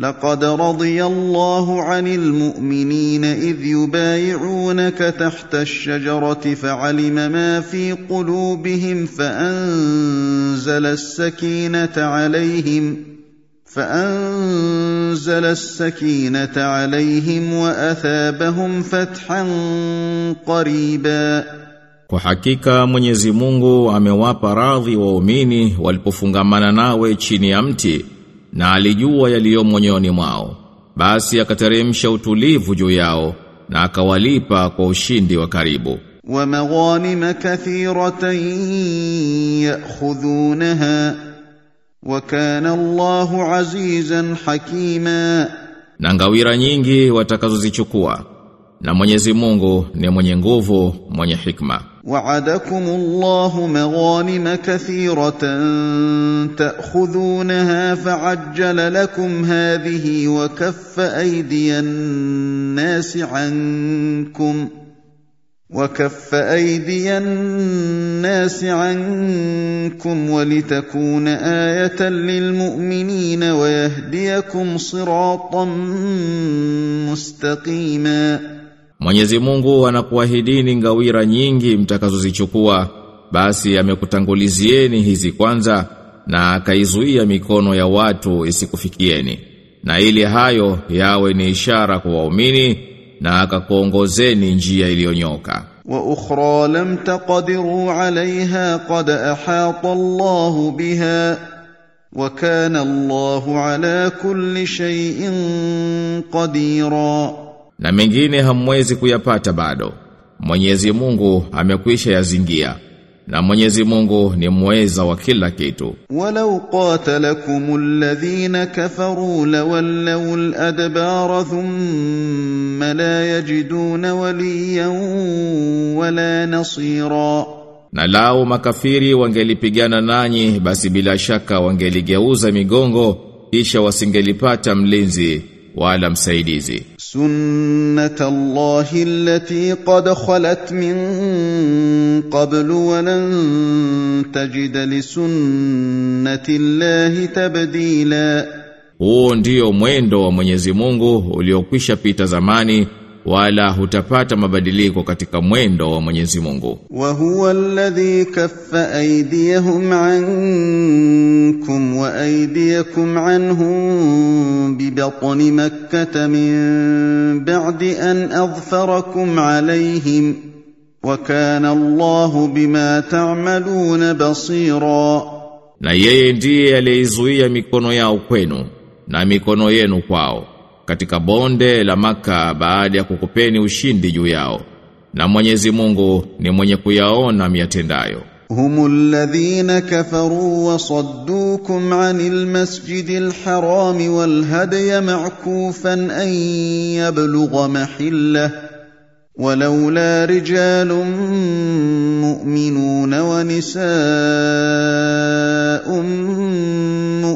لقد رضي الله عن المؤمنين إذ يبايعونك تحت الشجرة فعلم ما في قلوبهم فأنزل السكينة عليهم فأنزل السكينة عليهم وأثابهم فتحا قريبا. Kwa hakika Mwenyezi Mungu amewapa radhi waumini walipofungamana nawe chini ya mti. na alijua yaliyo moyoni mwao. Basi akateremsha utulivu juu yao na akawalipa kwa ushindi wa karibu. Wa maghanim kathiratan ya'khudhunaha wa kana Allahu azizan hakima. Na ngawira nyingi watakazozichukua. Na Mwenyezi Mungu ni mwenye nguvu, mwenye hikma. وعدكم الله مغانم كثيرة تأخذونها فعجل لكم هذه وكف أيدي الناس عنكم وكف أيدي الناس عنكم ولتكون آية للمؤمنين ويهديكم صراطا مستقيما Mwenyezi Mungu anakuahidini ngawira nyingi mtakazozichukua. Basi amekutangulizieni hizi kwanza na akaizuia mikono ya watu isikufikieni. Na ili hayo yawe ni ishara kwa waumini na akakuongozeni njia iliyonyoka. Wa ukhra lam taqdiru alaiha qad ahata Allah biha wa kana Allahu ala kulli shay'in qadira na mengine hamwezi kuyapata bado. Mwenyezi Mungu amekwisha yazingia na Mwenyezi Mungu ni muweza wa kila kitu. Walau qatalakumul alladhina kafaru lawallu aladbara thumma la yajiduna waliyan wala nasira. Na lao makafiri wangelipigana nanyi basi bila shaka wangeligeuza migongo kisha wasingelipata mlinzi wala msaidizi. Sunnatullahi allati qad khalat min qablu wa lan tajid li sunnatillahi tabdila. Huo ndio mwendo wa Mwenyezi Mungu uliokwisha pita zamani wala hutapata mabadiliko katika mwendo wa Mwenyezi Mungu. Wa huwa alladhi kaffa aydiyahum ankum wa aydiyakum anhum bi batni Makkah min ba'di an adfarakum alayhim wa kana Allahu bima ta'maluna basira. Na yeye ndiye aliyezuia mikono yao kwenu na mikono yenu kwao katika bonde la maka baada ya kukupeni ushindi juu yao. Na Mwenyezi Mungu ni mwenye kuyaona miatendayo. هم الذين كفروا وصدوكم عن المسجد الحرام والهدي معكوفا ان يبلغ محله ولولا رجال مؤمنون ونساء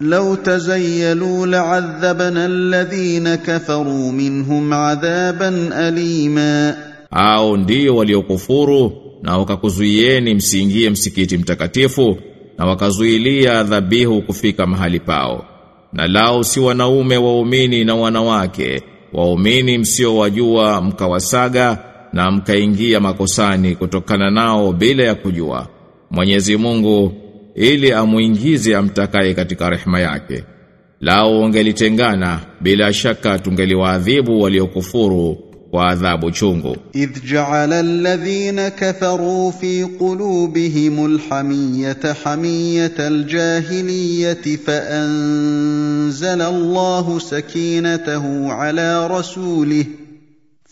لو تزيلوا لعذبنا الذين كفروا منهم عذابا أليما Hao ndio waliokufuru na wakakuzuieni msiingie msikiti mtakatifu na wakazuilia dhabihu kufika mahali pao. Na lao si wanaume waumini na wanawake, waumini msiowajua mkawasaga na mkaingia makosani kutokana nao bila ya kujua. Mwenyezi Mungu ili amuingize amtakaye katika rehema yake. Lao ungelitengana bila shaka tungeliwaadhibu waliokufuru kwa adhabu chungu. Idh ja'ala alladhina kafaru fi qulubihim alhamiyata hamiyata aljahiliyati fa anzala Allahu sakinatahu ala rasulihi.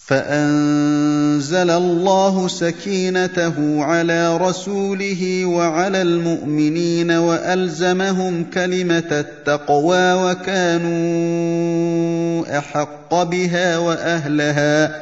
فأنزل الله سكينته على رسوله وعلى المؤمنين وألزمهم كلمة التقوى وكانوا أحق بها وأهلها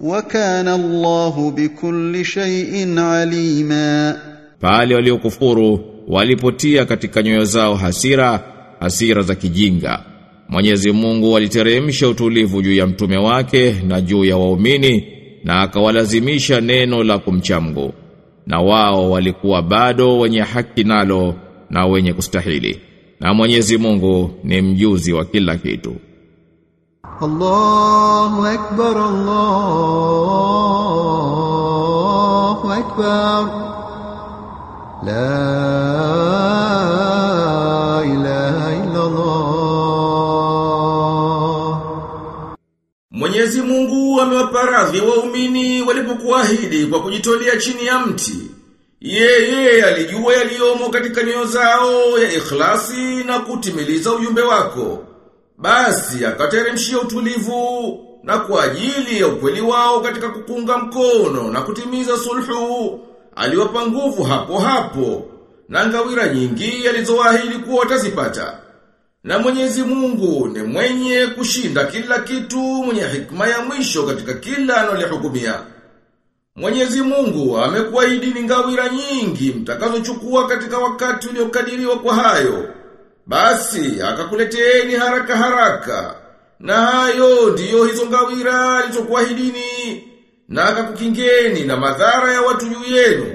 وكان الله بكل شيء عليما Pale waliokufuru walipotia katika nyoyo zao hasira, hasira za kijinga. Mwenyezi Mungu aliteremsha utulivu juu ya mtume wake na juu ya waumini na akawalazimisha neno la kumchamgu na wao walikuwa bado wenye haki nalo na wenye kustahili. Na Mwenyezi Mungu ni mjuzi wa kila kitu. Allahu akbar Allahu akbar. La ilaha illa Allah Mwenyezi Mungu amewapa radhi waumini walipokuahidi kwa kujitolea chini ya mti. Yeye alijua yaliyomo katika nyoyo zao ya ikhlasi na kutimiliza ujumbe wako. Basi akateremshia utulivu na kwa ajili ya ukweli wao katika kukunga mkono na kutimiza sulhu aliwapa nguvu hapo hapo na ngawira nyingi alizoahidi kuwa watazipata. Na Mwenyezi Mungu ni mwenye kushinda kila kitu, mwenye hikma ya mwisho katika kila analihukumia. Mwenyezi Mungu amekuahidi ngawira nyingi mtakazochukua katika wakati uliokadiriwa kwa hayo. Basi akakuleteeni haraka haraka. Na hayo ndiyo hizo ngawira alizokuahidini na akakukingeni na madhara ya watu juu yenu.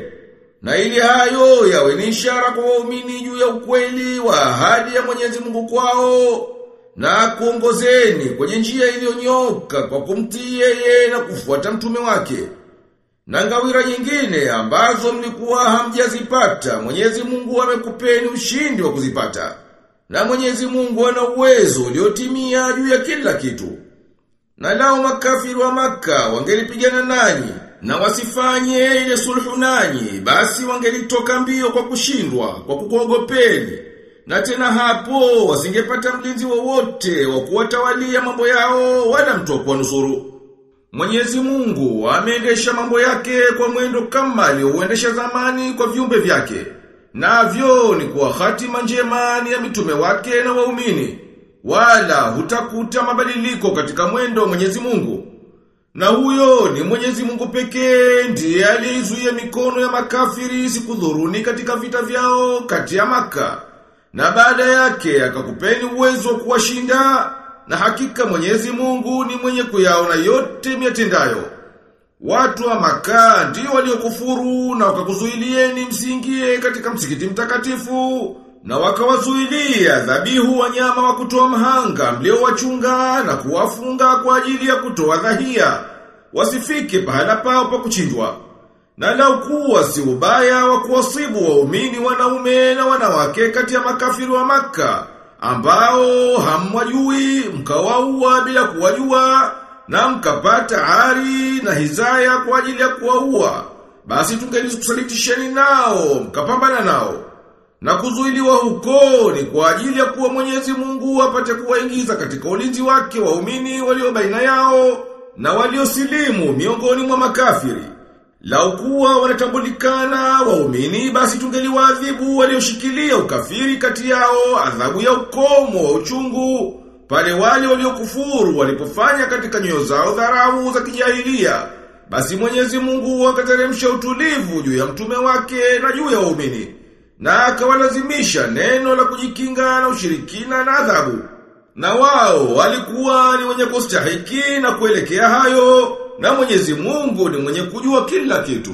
Na ili hayo yawe ni ishara kwa waumini juu ya ukweli wa ahadi ya Mwenyezi Mungu kwao na kuongozeni kwenye njia iliyonyoka kwa kumtii yeye na kufuata mtume wake. Na ngawira nyingine ambazo mlikuwa hamjazipata, Mwenyezi Mungu amekupeni ushindi wa kuzipata. Na Mwenyezi Mungu ana uwezo uliotimia juu ya kila kitu. Na lao makafiri wa maka wangelipigana nanyi na wasifanye ile sulhu nanyi, basi wangelitoka mbio kwa kushindwa, kwa kukuogopeni. Na tena hapo wasingepata mlinzi wowote wa kuwatawalia mambo yao wala mtu wa kuwanusuru. Mwenyezi Mungu ameendesha mambo yake kwa mwendo kama aliyouendesha zamani kwa viumbe vyake. Navyo ni kwa hatima njema ya mitume wake na waumini. Wala hutakuta mabadiliko katika mwendo wa Mwenyezi Mungu. Na huyo ni Mwenyezi Mungu pekee ndiye alizuia mikono ya makafiri isikudhuruni katika vita vyao kati ya maka. Na baada yake akakupeni uwezo wa kuwashinda na hakika Mwenyezi Mungu ni mwenye kuyaona yote miatendayo. Watu wa maka ndio waliokufuru na wakakuzuilieni msingie katika msikiti mtakatifu na wakawazuilia dhabihu wanyama wa kutoa mhanga mliowachunga na kuwafunga kwa ajili ya kutoa dhahia wasifike pahala pao pa kuchinjwa. Na lau kuwa si ubaya wa kuwasibu waumini wanaume na wanawake kati ya makafiri wa Makka ambao hamwajui mkawaua bila kuwajua na mkapata ari na hizaya kwa ajili ya kuwaua basi tungelikusalitisheni nao mkapambana nao na kuzuiliwa huko ni kwa ajili ya kuwa Mwenyezi Mungu apate kuwaingiza katika ulinzi wake waumini walio baina yao na waliosilimu miongoni mwa makafiri. Lau kuwa wanatambulikana waumini basi tungeliwaadhibu walioshikilia ukafiri kati yao adhabu ya ukomo wa uchungu pale wale waliokufuru walipofanya katika nyoyo zao dharau za kijahilia. Basi Mwenyezi Mungu akateremsha utulivu juu ya mtume wake na juu ya waumini na akawalazimisha neno la kujikinga na ushirikina na adhabu. Na wao walikuwa ni wenye kustahiki na kuelekea hayo na Mwenyezi Mungu ni mwenye kujua kila kitu